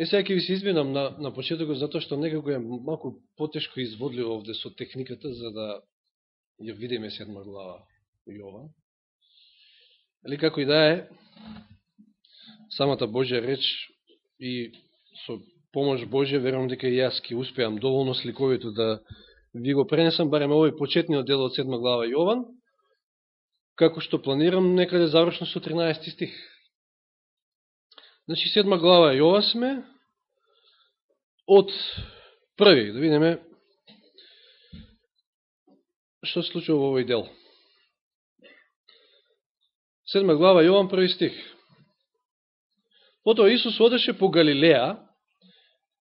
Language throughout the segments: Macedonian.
Е, сега ќе ви се изминам на, на почетокот, затоа што некако е малку потешко изводливо овде со техниката, за да ја видиме седма глава Јова. Али како и да е, самата Божја реч и со помош Божја, верувам дека и јас ќе успеам доволно сликовито да ви го пренесам, барем овој почетниот дел од седма глава Јован, како што планирам некаде да завршно со 13 стих. Значи, седма глава Јова сме, од први, да видиме што се случува во овој дел. Седма глава Јован, први стих. Потоа Исус одеше по Галилеја,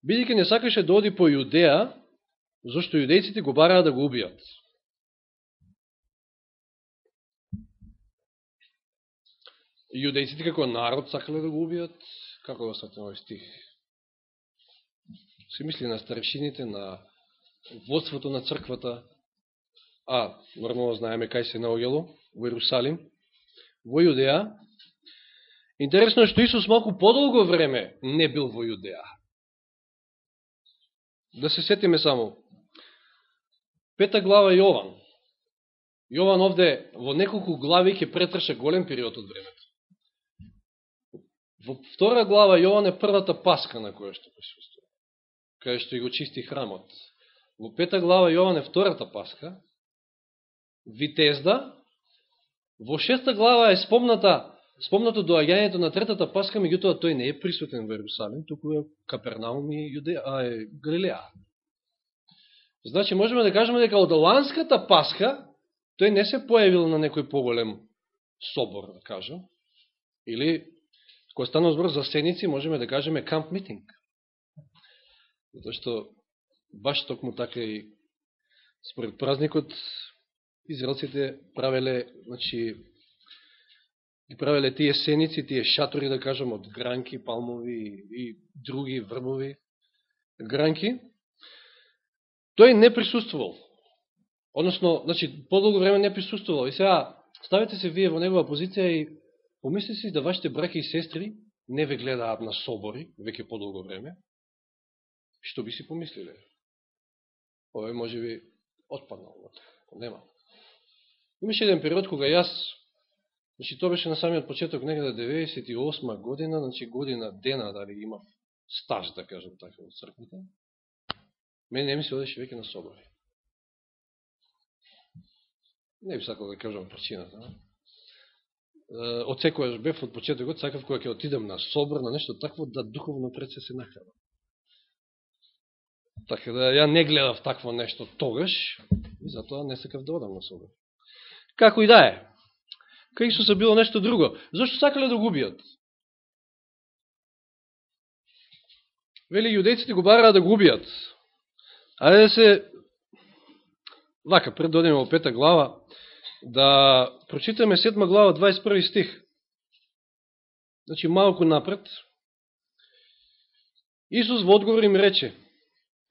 бидејќи не сакаше да оди по Јудеја, зашто јудејците го бараа да го убијат. Јудејците како народ сакале да го убијат, како да го сватим овој стих? Се мисли на старешините, на водството на црквата, а нормално знаеме кај се наоѓало, во Иерусалим, во Јудеја. Интересно е што Исус малку подолго време не бил во Јудеја. Да се сетиме само. Пета глава Јован. Јован овде во неколку глави ќе претрше голем период од времето. Во втора глава Јован е првата паска на која што присуствува, кај што и го чисти храмот. Во пета глава Јован е втората паска, Витезда, во шеста глава е спомната, спомнато доаѓањето на третата паска, меѓутоа тој не е присутен во Јерусалим, туку е Капернаум и Јудеја, а е Галилеја. Значи, можеме да кажеме дека од Ланската паска тој не се појавил на некој поголем собор, да кажем, или Кога станува збор за седници, можеме да кажеме камп митинг. Затоа што баш токму така и според празникот израелците правеле, значи, ги правеле тие сеници, тие шатори, да кажем, од гранки, палмови и други врбови гранки. Тој не присуствувал. Односно, значи, подолго време не присуствувал. И сега, ставите се вие во негова позиција и Помисли си да вашите браки и сестри не ве гледаат на собори, веќе подолго време, што би си помислиле? Ова може би отпаднал, нема. Имаше еден период кога јас, значи тоа беше на самиот почеток некада 98 година, значи година дена дали имав стаж, да кажем така, од црквата, мене не ми се одеше веќе на собори. Не би сакал да кажам причината, не? Од секојаш бев од почетокот, сакав кога ќе отидам на собор, на нешто такво, да духовно пред се се нахрана. Така да ја не гледав такво нешто тогаш, и затоа не сакав да одам на собор. Како и да е. Кај Исуса било нешто друго. Зошто сакале да го убијат? Вели, јудејците го бараа да го убијат. Ајде да се... Вака, пред да додеме во пета глава, да прочитаме 7 глава, 21 стих. Значи, малку напред. Исус во одговор им рече,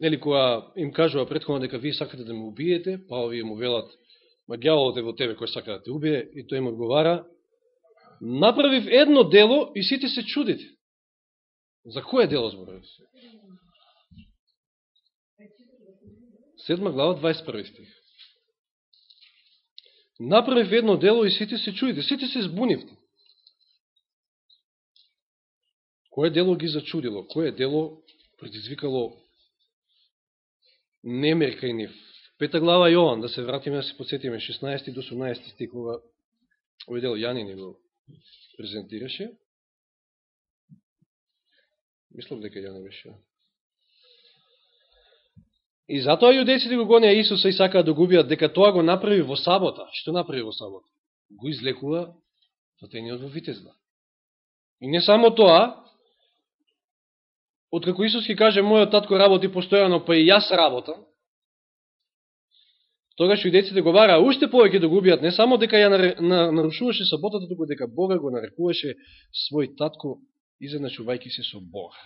нели, кога им кажува претходно дека вие сакате да ме убиете, па овие му велат, ма гјаволот е во тебе кој сака да те убие, и тој им одговара, направив едно дело и сите се чудите. За кое дело зборувате се? Седма глава, 21 стих. Направив едно дело и сите се чудите, сите се збунивте. Кое дело ги зачудило? Кое дело предизвикало немер кај нив? Пета глава Јован, да се вратиме, да се подсетиме, 16 до 18 стихова, овој дел Јани ни го презентираше. Мислам дека Јани беше. И затоа јудејците го гонеа Исуса и сакаа да губиат дека тоа го направи во сабота. Што направи во сабота? Го излекува затениот во Витезда. И не само тоа, откако Исус ќе каже, мојот татко работи постојано, па и јас работам, тогаш јудејците го бараа уште повеќе да губиат, не само дека ја нарушуваше саботата, туку дека Бога го нарекуваше свој татко, изедначувајќи се со Бога.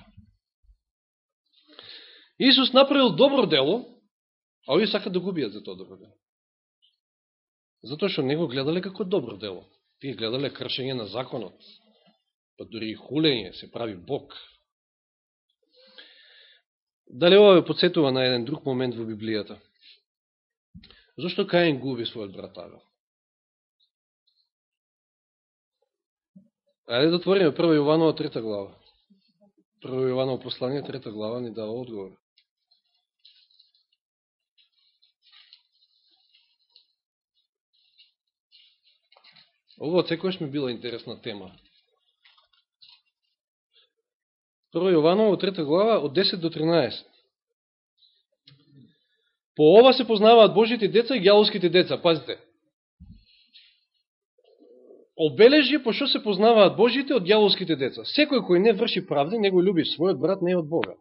Исус направил добро дело, а овие сакат да го убијат за тоа добро дело. Затоа што него гледале како добро дело. Тие гледале кршење на законот, па дури и хулење се прави Бог. Дали ова ве подсетува на еден друг момент во Библијата? Зошто Каин губи својот брат Авел? Ајде да отвориме прво Јованова трета глава. Прво Јованова послание, трета глава, ни дава одговор. Ово секојаш ми била интересна тема. Прво Јованово, трета глава, од 10 до 13. По ова се познаваат Божите деца и гјаловските деца. Пазите. Обележи по што се познаваат Божите од гјаловските деца. Секој кој не врши правди, него љуби својот брат, не е од Бога.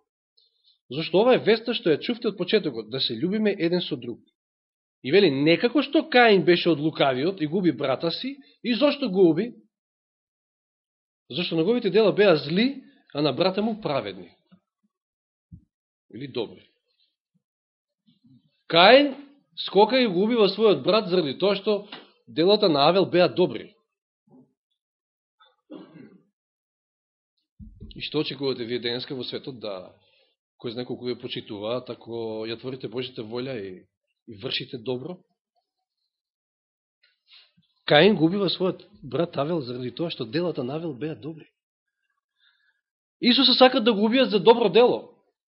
Зашто ова е веста што ја чувте од почетокот, да се љубиме еден со друг. И вели, некако што Каин беше од лукавиот и губи брата си, и зашто губи? Зашто неговите дела беа зли, а на брата му праведни. Или добри. Каин скока и го убива својот брат заради тоа што делата на Авел беа добри. И што очекувате вие денеска во светот да кој знае колку ја почитуваат, ако ја творите Божите волја и, и вршите добро? Каин го убива својот брат Авел заради тоа што делата на Авел беа добри. Исуса сакат да го убијат за добро дело.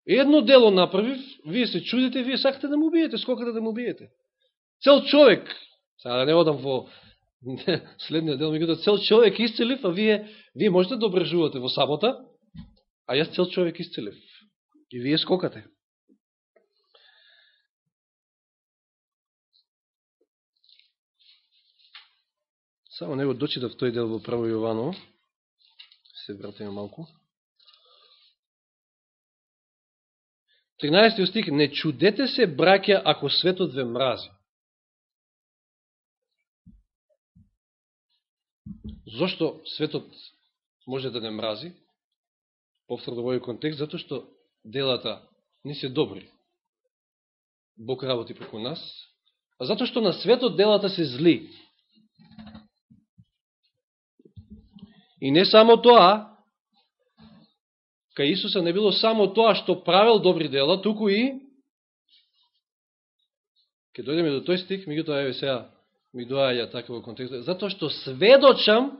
Едно дело направив, вие се чудите, вие сакате да му убиете, скокате да му убиете. Цел човек, сега да не одам во следниот дел, меѓутоа цел човек исцелив, а вие, вие можете да обрежувате во сабота, а јас цел човек исцелив. И вие скокате. Само него дочитав тој дел во Прво Јовано. Се вратиме малку. 13 стих, не чудете се, браќа, ако светот ве мрази. Зошто светот може да не мрази? Повторно во овој контекст, затоа што делата не се добри. Бог работи преку нас, а затоа што на светот делата се зли. И не само тоа, кај Исуса не било само тоа што правил добри дела, туку и ке дојдеме до тој стих, меѓутоа еве сега ми доаѓа така во контекст, затоа што сведочам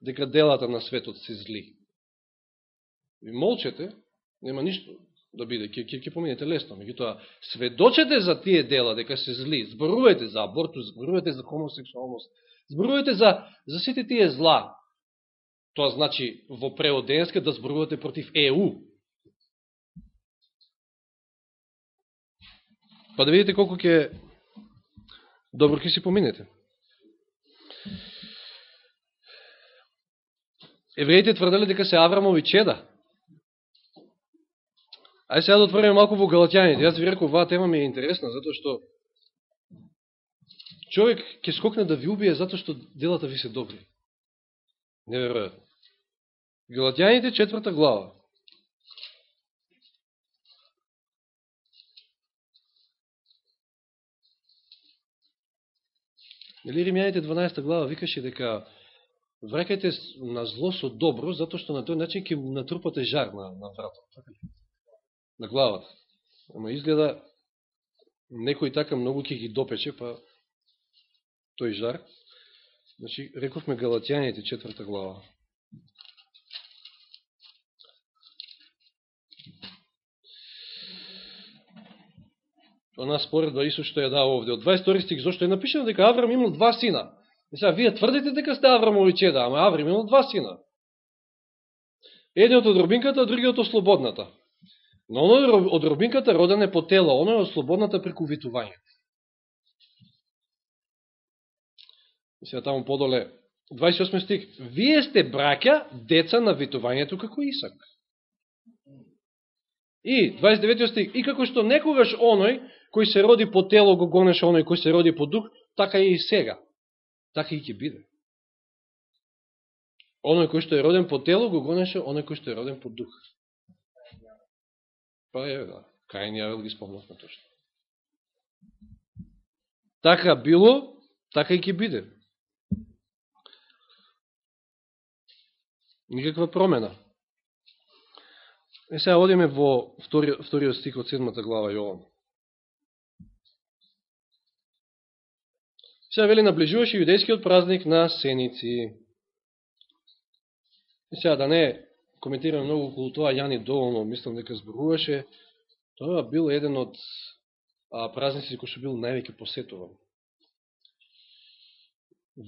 дека делата на светот се зли. Ви молчете, нема ништо да биде, ќе ќе ќе поминете лесно, меѓутоа сведочете за тие дела дека се зли, зборувајте за абортус, зборувајте за хомосексуалност, зборувајте за за сите тие зла, Тоа значи во превод да зборувате против ЕУ. Па да видите колку ќе добро ќе си поминете. Евреите тврдели дека се Аврамови чеда. Ајде сега да отвориме малку во Галатјаните. Јас ви реков, оваа тема ми е интересна, затоа што човек ќе скокне да ви убие затоа што делата ви се добри. Неверојатно. Галатјаните, четврта глава. Или Римјаните 12 глава викаше дека врекајте на зло со добро, затоа што на тој начин ќе натрупате жар на, на вратот. Така на главата. Ама изгледа некој така многу ќе ги допече, па тој жар. Значи, рековме Галатјаните, четврта глава. Она споредба Исус што ја дава овде. Од 22 стих, зашто е напишено дека Аврам имал два сина. И сега, вие тврдите дека сте Аврамови чеда, ама Аврам имал два сина. Едниот од робинката, а другиот од слободната. Но оној од робинката роден е по тело, оној од слободната преку витување. И сега таму подоле, 28 стих, вие сте браќа, деца на витувањето како Исак. И 29 стих, и како што некогаш оној кој се роди по тело го гонеше оној кој се роди по дух, така е и сега. Така и ќе биде. Оној кој што е роден по тело го гонеше оној кој што е роден по дух. Па е, да. Каин и Авел ги спомнавме точно. Така било, така и ќе биде. Никаква промена. Е, сега одиме во втори, вториот стик од седмата глава Јован. Сега вели наближуваше јудејскиот празник на Сеници. Сега да не коментирам многу околу тоа, Јани доволно мислам дека зборуваше, тоа бил еден од а, празници кој што бил највеќе посетуван.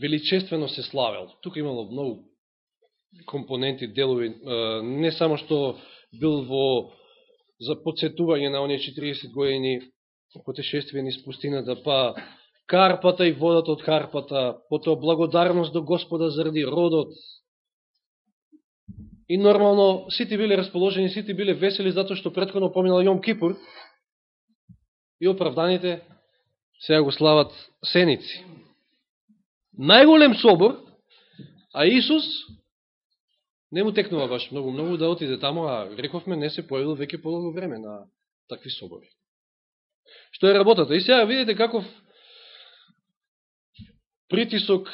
Величествено се славел. Тука имало многу компоненти, делови, не само што бил во за подсетување на оние 40 години потешествие низ пустината, да па карпата и водата од карпата, потоа благодарност до Господа заради родот. И нормално сите биле расположени, сите биле весели затоа што предходно поминал Јом Кипур и оправданите сега го слават сеници. Најголем собор, а Исус не му текнува баш многу, многу да отиде таму, а рековме не се појавил веќе подолго време на такви собори. Што е работата? И сега видите каков притисок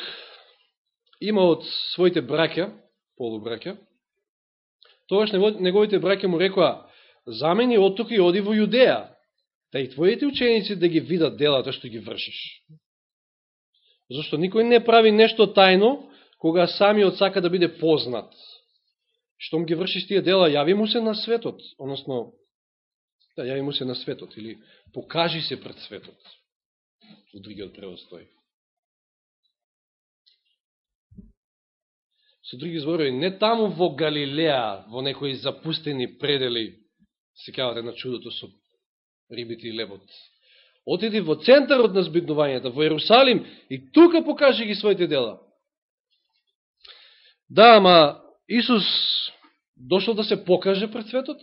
има од своите браќа, полубраќа, тогаш неговите браќа му рекоа, замени од тука и оди во Јудеја, да и твоите ученици да ги видат делата што ги вршиш. Зашто никој не прави нешто тајно, кога самиот сака да биде познат штом ги вршиш тие дела, јави му се на светот, односно, да, јави му се на светот, или покажи се пред светот. Во другиот превод Со други зборови, не таму во Галилеа, во некои запустени предели, се кавате на чудото со рибите и лебот. Отиди во центарот на збиднувањето, во Ерусалим, и тука покажи ги своите дела. Да, ама Исус дошол да се покаже пред светот?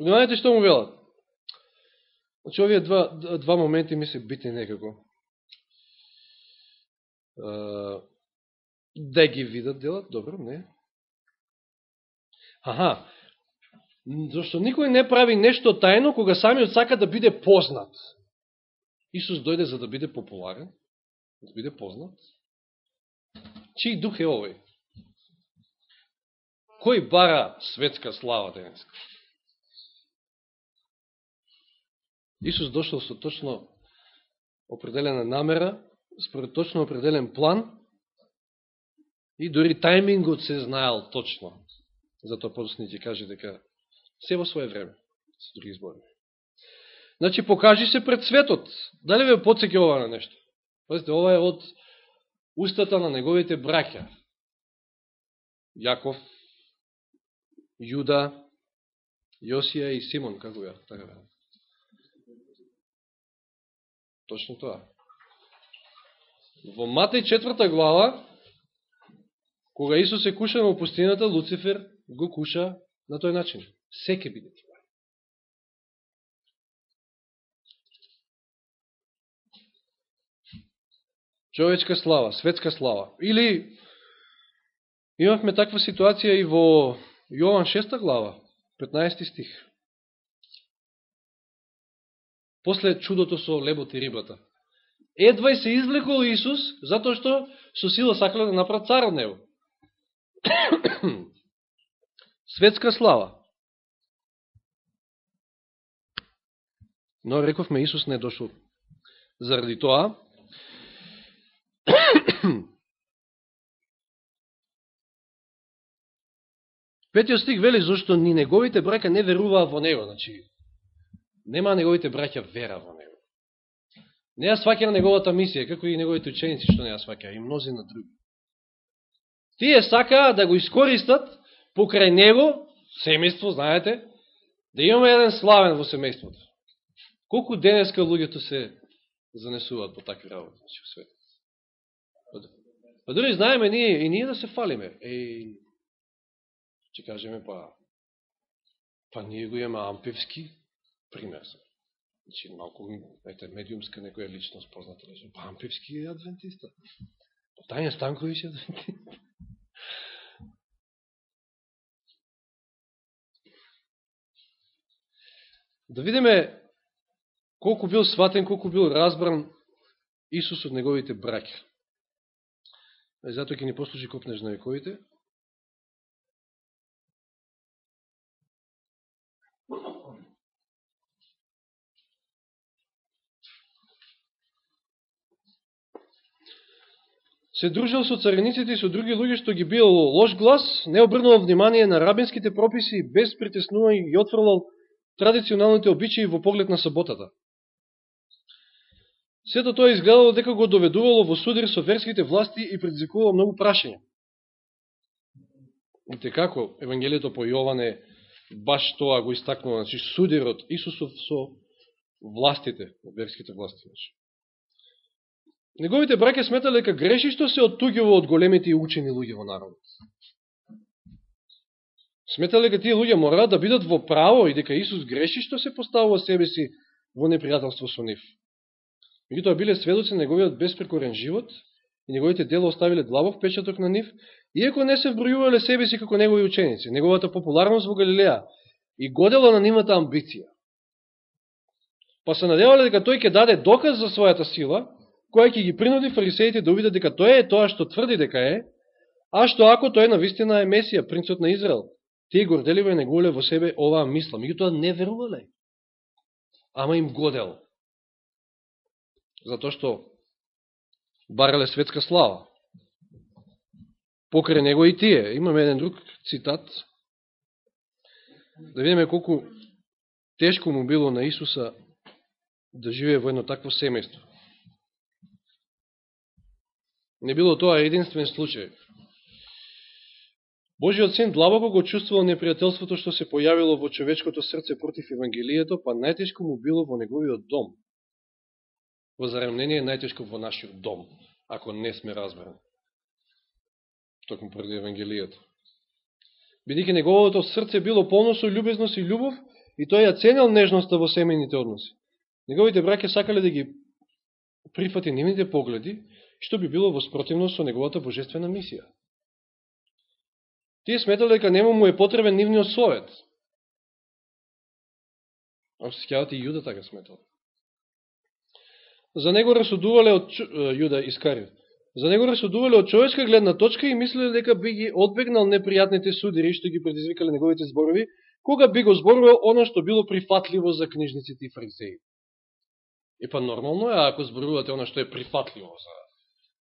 Внимавајте што му велат. Значи, овие два, два моменти ми се битни некако. Да ги видат делат, добро, не. Аха, зашто никој не прави нешто тајно, кога самиот сака да биде познат. Исус дојде за да биде популарен, да биде познат. Чиј дух е овој? Кој бара светска слава денеска? Исус дошол со точно определена намера, според точно определен план и дори тајмингот се знаел точно. Затоа подосни ќе каже дека се во своje време, се други збори. Значи, покажи се пред светот. Дали ве подсеке ова на нешто? Пазите, ова е од устата на неговите браќа. Јаков, Јуда, Јосија и Симон, како ја, така бе. Точно тоа. Во Матеј четврта глава, кога Исус се куша во пустината, Луцифер го куша на тој начин. Секе биде тоа. човечка слава, светска слава. Или имавме таква ситуација и во Јован 6 глава, 15 стих. После чудото со лебот и рибата. Едвај се извлекол Исус, затоа што со сила сакале да направат цар од него. Светска слава. Но рековме Исус не дошол заради тоа, Петиот стих вели зашто ни неговите браќа не веруваа во него, значи нема неговите браќа вера во него. Не ја сваќа неговата мисија, како и неговите ученици што не ја сваќа, и мнози на други. Тие сакаа да го искористат покрај него, семејство, знаете, да имаме еден славен во семејството. Колку денеска луѓето се занесуваат по такви работи значи, во светот? Па, па дори знаеме ние, и ние да се фалиме. Еј, ќе кажеме, па, па ние го имаме Ампевски пример. Значи, малко, ете, медиумска некоја личност позната. Па Пампевски е адвентиста. Па Тања Станковиќ е адвентиста. Да видиме колку бил сватен, колку бил разбран Исус од неговите браќа. Затоа ќе ни послужи копнеж на вековите. Се дружил со царениците и со други луѓе што ги бил лош глас, не обрнувал внимание на рабинските прописи, без притеснување и отфрлал традиционалните обичаи во поглед на саботата. Сето тоа изгледало дека го доведувало во судир со верските власти и предизвикувало многу прашања. Ите така, како Евангелието по Јоване баш тоа го истакнува, значи судирот Исусов со властите, верските власти. Значи. Неговите браке сметале дека греши што се оттуѓува од големите и учени луѓе во народот. Сметале дека тие луѓе мораат да бидат во право и дека Исус греши што се поставува себе си во непријателство со нив. Меѓутоа биле сведоци на неговиот беспрекорен живот и неговите дела оставиле длабов печаток на нив, иако не се вбројувале себе си како негови ученици, неговата популарност во Галилеја и годела на нивната амбиција. Па се надевале дека тој ќе даде доказ за својата сила, која ќе ги принуди фарисеите да увидат дека тоа е тоа што тврди дека е, а што ако тој на вистина е Месија, принцот на Израел, тие горделиво и негуле во себе оваа мисла. Меѓутоа не верувале. Ама им годел. Затоа што барале светска слава. Покрај него и тие. Имаме еден друг цитат. Да видиме колку тешко му било на Исуса да живее во едно такво семејство. Не било тоа единствен случај. Божиот син длабоко го чувствувал непријателството што се појавило во човечкото срце против Евангелието, па најтешко му било во неговиот дом. Во заремнение најтешко во нашиот дом, ако не сме разбрани. Токму преди Евангелието. Бидеќи неговото срце било полно со љубезност и љубов, и тој ја ценел нежноста во семејните односи. Неговите браке сакале да ги прифати нивните погледи, што би било воспротивно со неговата божествена мисија. Тие сметале дека нема му е потребен нивниот совет. Ако се скјавате и Јуда така сметал. За него расудувале од Јуда Искариот. За него расудувале од човечка гледна точка и мислеле дека би ги одбегнал непријатните судири што ги предизвикале неговите зборови, кога би го зборувал оно што било прифатливо за книжниците и фарисеи. И па нормално е, ако зборувате оно што е прифатливо за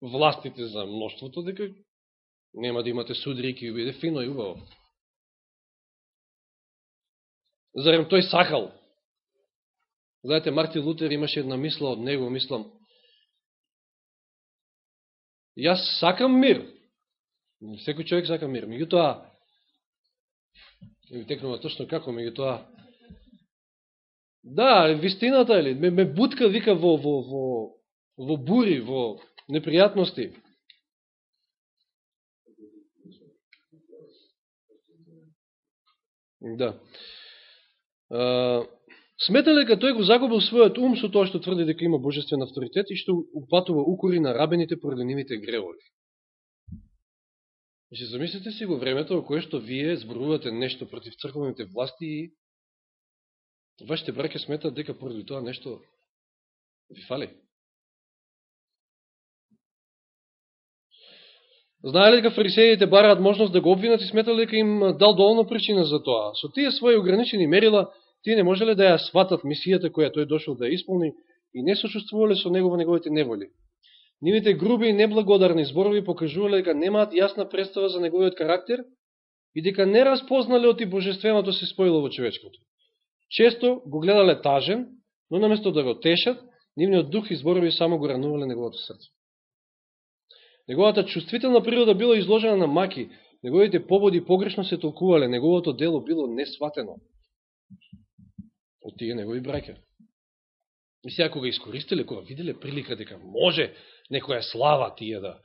властите за мноштвото, дека нема да имате судри и биде фино и убаво. Зарем тој сакал. Знаете, Мартин Лутер имаше една мисла од него, мислам, јас сакам мир. Секој човек сака мир. Меѓутоа, ми текнува точно како, меѓутоа, да, вистината, или, ме, ме бутка, вика, во, во, во, во бури, во непријатности. Да. Сметале дека тој го загубил својот ум со тоа што тврди дека има божествен авторитет и што упатува укори на рабените поради нивите гревови. Значи, замислите си во времето во кое што вие зборувате нешто против црковните власти и вашите браке сметат дека поради тоа нешто ви фали. Знаеле дека фарисеите бараат можност да го обвинат и сметале дека им дал доволно причина за тоа. Со тие своји ограничени мерила, тие не можеле да ја сватат мисијата која тој дошол да ја исполни и не сочувствувале со него во неговите неволи. Нивите груби и неблагодарни зборови покажувале дека немаат јасна представа за неговиот карактер и дека не распознале оти божественото се споило во човечкото. Често го гледале тажен, но наместо да го тешат, нивниот дух и зборови само го ранувале неговото срце. Неговата чувствителна природа била изложена на маки, неговите пободи погрешно се толкувале, неговото дело било несватено од тие негови браќа. И сега кога искористиле, кога виделе прилика дека може некоја слава тие да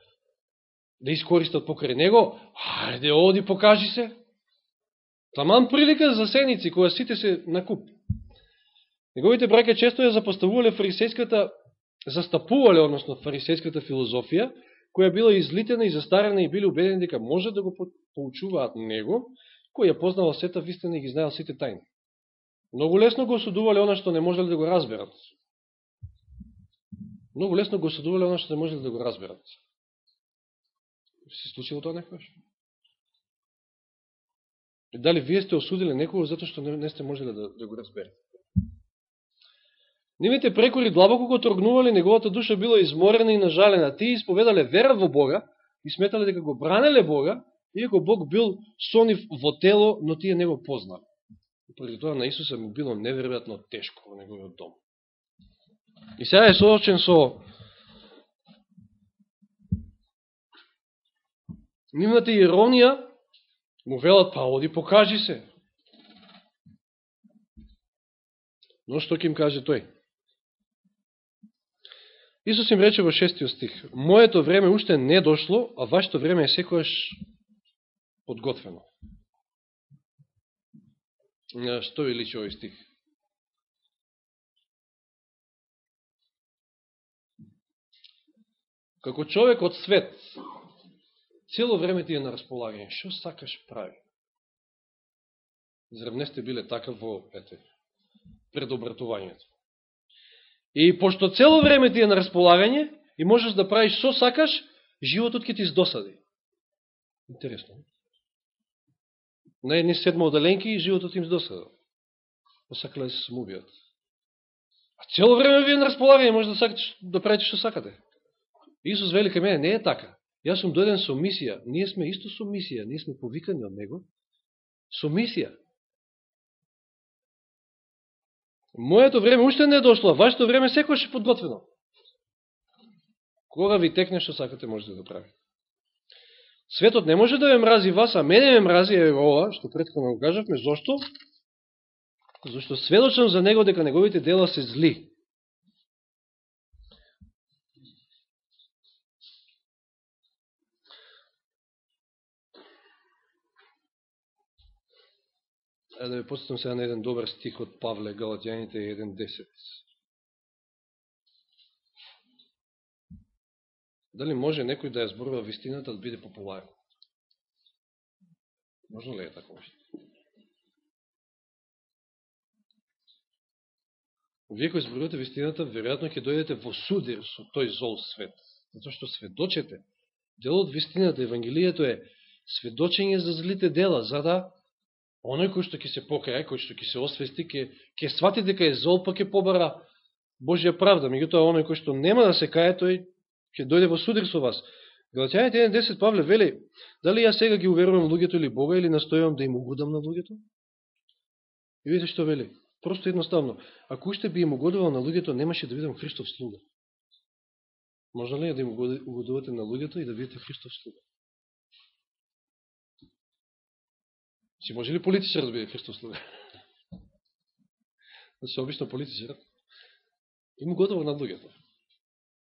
да искористат покрај него, ајде оди покажи се. Таман прилика за сеници, кога сите се накуп. Неговите браќа често ја запоставувале фарисејската, застапувале, односно фарисејската филозофија, која била излитена и застарена и били убедени дека може да го поучуваат него, кој ја познавал сета вистина и ги знаел сите тајни. Многу лесно го осудувале она што не можеле да го разберат. Многу лесно го осудувале она што не можеле да го разберат. Се случило тоа некојаш? Дали вие сте осудиле некој затоа што не, не сте можеле да, да го разберете? Нивите прекори длабоко го трогнували, неговата душа била изморена и нажалена. Тие исповедале вера во Бога и сметале дека го бранеле Бога, иако Бог бил со нив во тело, но тие не го познали. поради тоа на Исуса му било неверојатно тешко во неговиот дом. И сега е соочен со нивната иронија, му велат, па оди покажи се. Но што ќе им каже тој? Исус им рече во шестиот стих, Моето време уште не дошло, а вашето време е секојаш подготвено. Што ви личи овој стих? Како човек од свет, цело време ти е на располагање. Што сакаш прави? Зарем не сте биле така во ете, предобратувањето. И пошто цело време ти е на располагање и можеш да правиш што сакаш, животот ќе ти издосади. Интересно. На едни седма одаленки и животот им издосадил. Посакале се да самоубиот. А цело време ви е на располагање, може да, сакате, да правите што сакате. Исус вели кај мене, не е така. Јас сум дојден со мисија. Ние сме исто со мисија. Ние сме повикани од Него. Со мисија. Моето време уште не е дошло, вашето време секој е подготвено. Кога ви текне што сакате можете да прави. Светот не може да ве мрази вас, а мене ме мрази е ова, што предходно го кажавме, зошто? Зошто сведочам за него дека неговите дела се зли. Да ви подстам сега на еден добар стих од Павле, Галатјаните 1.10. Дали може некој да ја зборува вистината да биде популарен? Можно ли е така още? Вие кои зборувате вистината, веројатно ќе дојдете во судир со тој зол свет. Зато што сведочете. Делот вистината, Евангелието е сведочење за злите дела, за да оној кој што ќе се покаја, кој што ќе се освести, ќе, ќе свати дека е зол, па ќе побара Божја правда. Меѓутоа, оној кој што нема да се кае, тој ќе дојде во судир со вас. Галатјаните 1.10 Павле вели, дали јас сега ги уверувам луѓето или Бога, или настојам да им угодам на луѓето? И видите што вели? Просто едноставно. Ако уште би им угодувал на луѓето, немаше да видам Христов слуга. Можна ли е да им угодувате на луѓето и да видите Христов слуга? Си може ли политичар да биде Христос слуга? Значи, обично политичарот им готово на луѓето.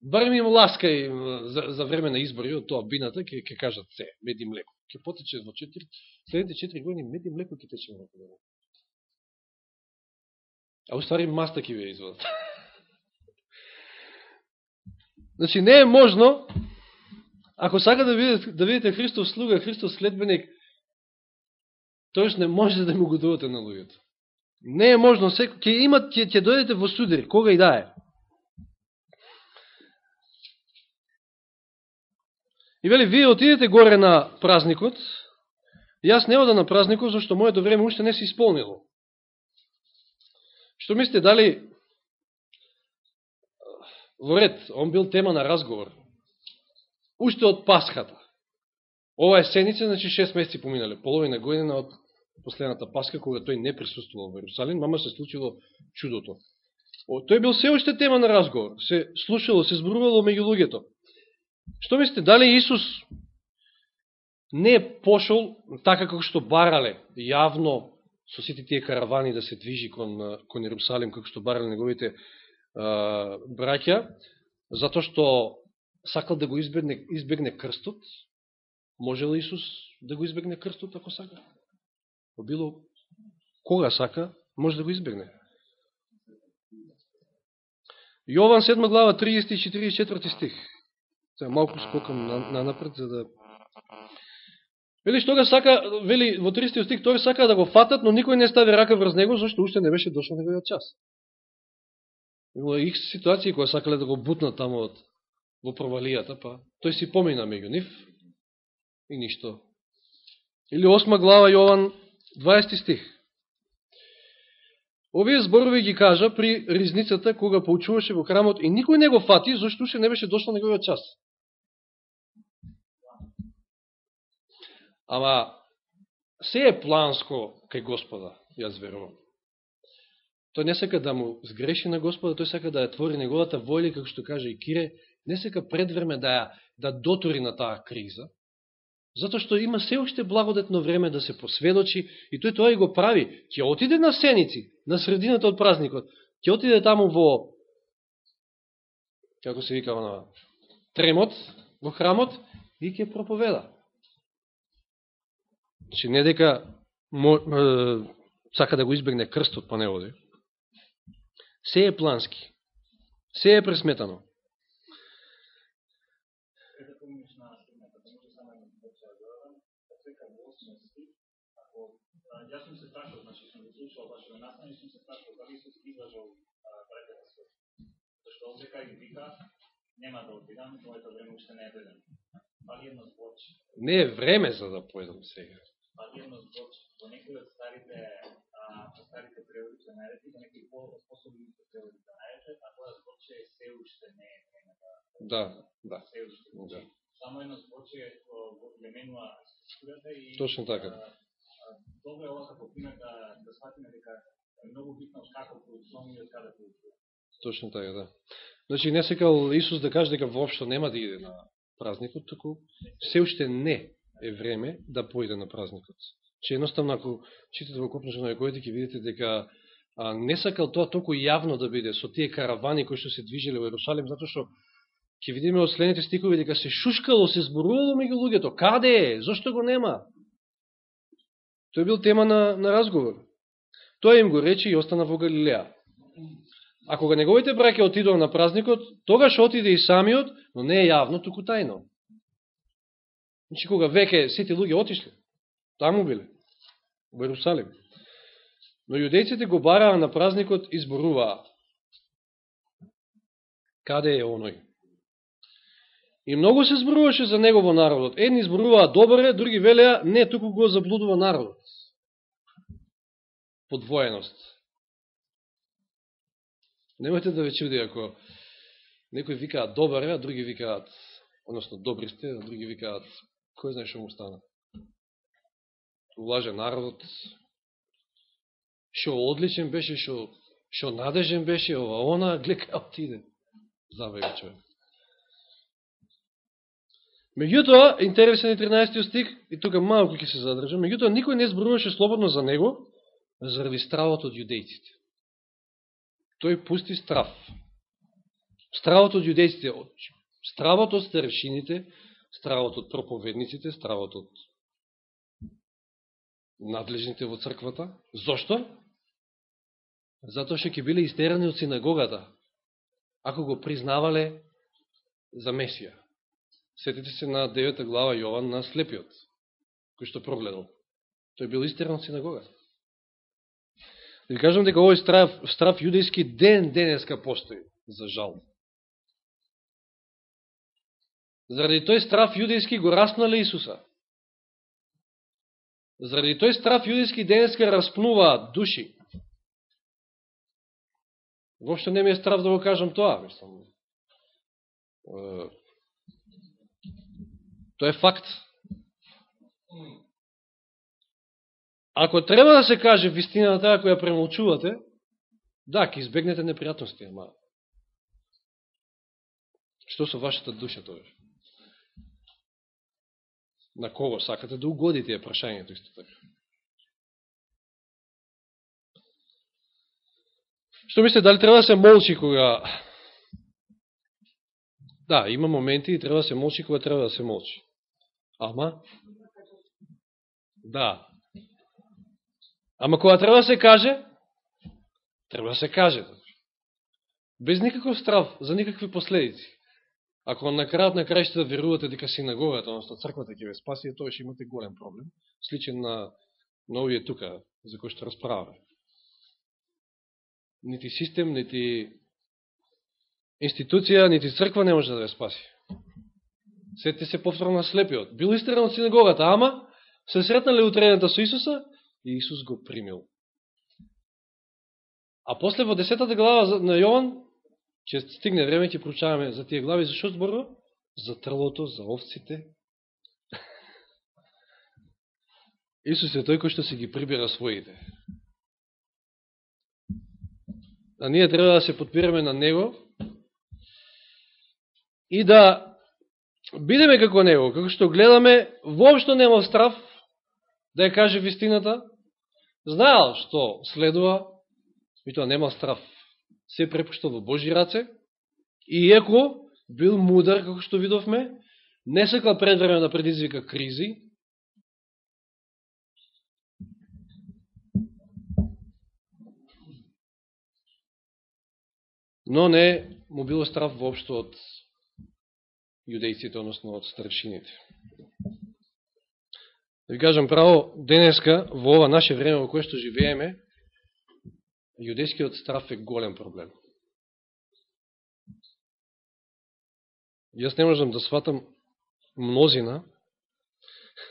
Барем им ласка и за, за време на избори од тоа бината, ќе, ќе кажат се, мед и млеко. Ке потече во 4, следните 4 години мед и млеко ќе тече во Македонија. А уствари маста ќе ви изводат. значи, не е можно, ако сака да видите, да видите Христос слуга, Христос следбеник, Тоест не може да му годувате на луѓето. Не е можно, секој ќе имат ќе ќе дојдете во судир, кога и да е. И вели вие отидете горе на празникот. Јас не одам на празникот зашто моето време уште не се исполнило. Што мислите дали во ред, он бил тема на разговор. Уште од Пасхата. Ова е седница, значи 6 месеци поминале, половина година од последната Паска, кога тој не присуствувал во Иерусалим, мама се случило чудото. О, тој бил се уште тема на разговор, се слушало, се зборувало меѓу луѓето. Што мислите, дали Исус не е пошол така како што барале јавно со сите тие каравани да се движи кон, кон Иерусалим, како што барале неговите а, браќа, затоа што сакал да го избегне, избегне крстот, може ли Исус да го избегне крстот ако сака? Било кога сака, може да го избегне. Јован 7 глава 30 и 44 стих. Сега малку скокам на, на напред, за да... Вели, што га сака, вели, во 30 стих, тој сака да го фатат, но никој не стави рака врз него, зашто уште не беше дошол неговиот час. Имало их ситуации кои сакале да го бутнат тамо од, во провалијата, па тој си помина меѓу нив и ништо. Или 8 глава Јован 20 стих. Овие зборови ги кажа при ризницата кога поучуваше во храмот и никој не го фати, зашто уште не беше дошла неговиот час. Ама, се е планско кај Господа, јас верувам. Тој не сака да му сгреши на Господа, тој сака да ја твори неговата волја како што каже и Кире, не сака предвреме да ја да дотори на таа криза, Затоа што има се уште благодетно време да се посведочи и тој тоа и го прави. Ќе отиде на сеници, на средината од празникот. Ќе отиде таму во, како се вика на тремот, во храмот и ќе проповеда. Значи не дека мо, е, сака да го избегне крстот, па не оди. Се е плански. Се е пресметано. јас сум се прашал, значи сум го слушал баш на настан и сум се прашал дали Исус излажал браќата свој. Зашто овде кај ги вика, нема да отидам, моето време уште не е дойден. Али едно зборче. Не е време за да поедам сега. Али едно зборче. Во некои од старите, а, старите преводи се најдете, во некои по-способни преводи се најдете, а тоа зборче е се уште не е време да... Да, да. Се уште. Да. Само едно зборче го менува структурата и... Точно така добро е ова како пример да, да сватиме дека е многу битно како проучуваме и од каде проучуваме. Точно така, да. Значи не секал Исус да каже дека воопшто нема да иде на празникот, туку се уште не е време да поиде на празникот. Че едноставно ако читате во копнежа на Јаковите ќе видите дека а, не сакал тоа толку јавно да биде со тие каравани кои што се движеле во Јерусалим, затоа што ќе видиме од следните стикови дека се шушкало, се зборувало меѓу луѓето. Каде е? Зошто го нема? Тој бил тема на, на разговор. Тој им го рече и остана во Галилеја. А кога неговите браке отидува на празникот, тогаш отиде и самиот, но не е јавно, туку тајно. Значи, кога веќе сите луѓе отишли, таму биле, во Иерусалим. Но јудејците го бараа на празникот и зборуваа. Каде е оној? И многу се зборуваше за него во народот. Едни зборуваа добре, други велеа, не, туку го заблудува народот. Подвоеност. Немојте да ве чуди ако некои викаат добар а други викаат, односно добри сте, а други викаат, кој знае што му стана. Улаже народот, што одличен беше, што, што надежен беше, ова, она, глека, отиде. Забаве човек. Меѓутоа, интересен е 13 стих, и тука малко ќе се задржам, меѓутоа никој не зборуваше слободно за него, заради стравот од јудејците. Тој пусти страв. Стравот од јудејците, стравот од старешините, стравот од проповедниците, стравот од надлежните во црквата. Зошто? Затоа што ќе биле истерани од синагогата, ако го признавале за Месија. Сетите се на 9 глава Јован на слепиот, кој што прогледал. Тој бил истеран од синагогата. Да ви кажам дека овој страв, страв јудејски ден денеска постои, за жал. Заради тој страв јудејски го раснале Исуса. Заради тој страв јудејски денеска распнуваат души. Вопшто не ми е страв да го кажам тоа, мислам. Тоа е факт. Ако треба да се каже вистината која премолчувате, да, ќе избегнете непријатности, ама што со вашата душа тоа? На кого сакате да угодите е прашањето исто така? Што мислите, дали треба да се молчи кога... Да, има моменти и треба да се молчи кога треба да се молчи. Ама? Да. Ама кога треба да се каже, треба да се каже. Без никаков страв, за никакви последици. Ако на крајот на крајште да верувате дека синагогата, односно црквата ќе ве спаси, тоа ќе имате голем проблем, сличен на, на овие тука, за кој што расправаме. Нити систем, нити институција, нити црква не може да ве спаси. Сетите се повторно на слепиот. Бил истеран од синагогата, ама се сретнале утредната со Исуса и Исус го примил. А после во 10 глава на Јован, ќе стигне време, ќе проучаваме за тие глави, зашо зборува? За трлото, за овците. Исус е тој кој што се ги прибира своите. А ние треба да се подпираме на Него и да бидеме како Него, како што гледаме, воопшто нема страв да ја каже вистината, знаел што следува, и тоа нема страв. Се препуштал во Божи раце, и еко бил мудар, како што видовме, не секал предвреме да предизвика кризи, но не му било страв воопшто од јудејците, односно од старшините. Да ви кажам право, денеска, во ова наше време во кое што живееме, јудејскиот страф е голем проблем. Јас не можам да сватам мнозина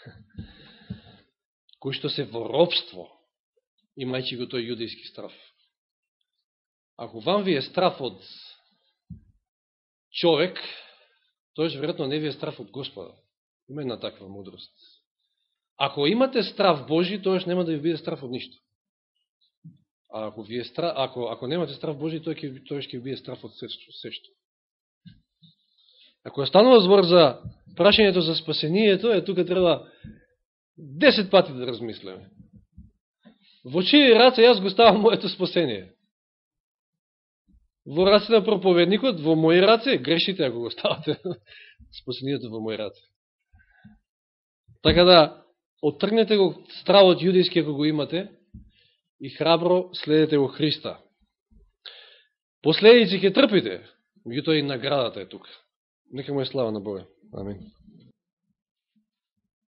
кои што се во робство, имајќи го тој јудејски страф. Ако вам ви е страф од човек, тоеш веројатно не ви е страф од Господа. Има една таква мудрост. Ако имате страв Божи, тоаш нема да ви биде страв од ништо. А ако, ви е страф, ако, ако немате страв Божи, тој ќе, тој ќе биде страв од сешто. Ако останува збор за прашањето за спасението, е тука треба 10 пати да размислиме. Во чиј раце јас го ставам моето спасение? Во раце на проповедникот, во моји раце, грешите ако го ставате спасението во моји раце. Така да, оттргнете го стравот јудијски ако го имате, и храбро следете го Христа. Последици ќе трпите, меѓутоа и наградата е тука. Нека му е слава на Бога. Амин.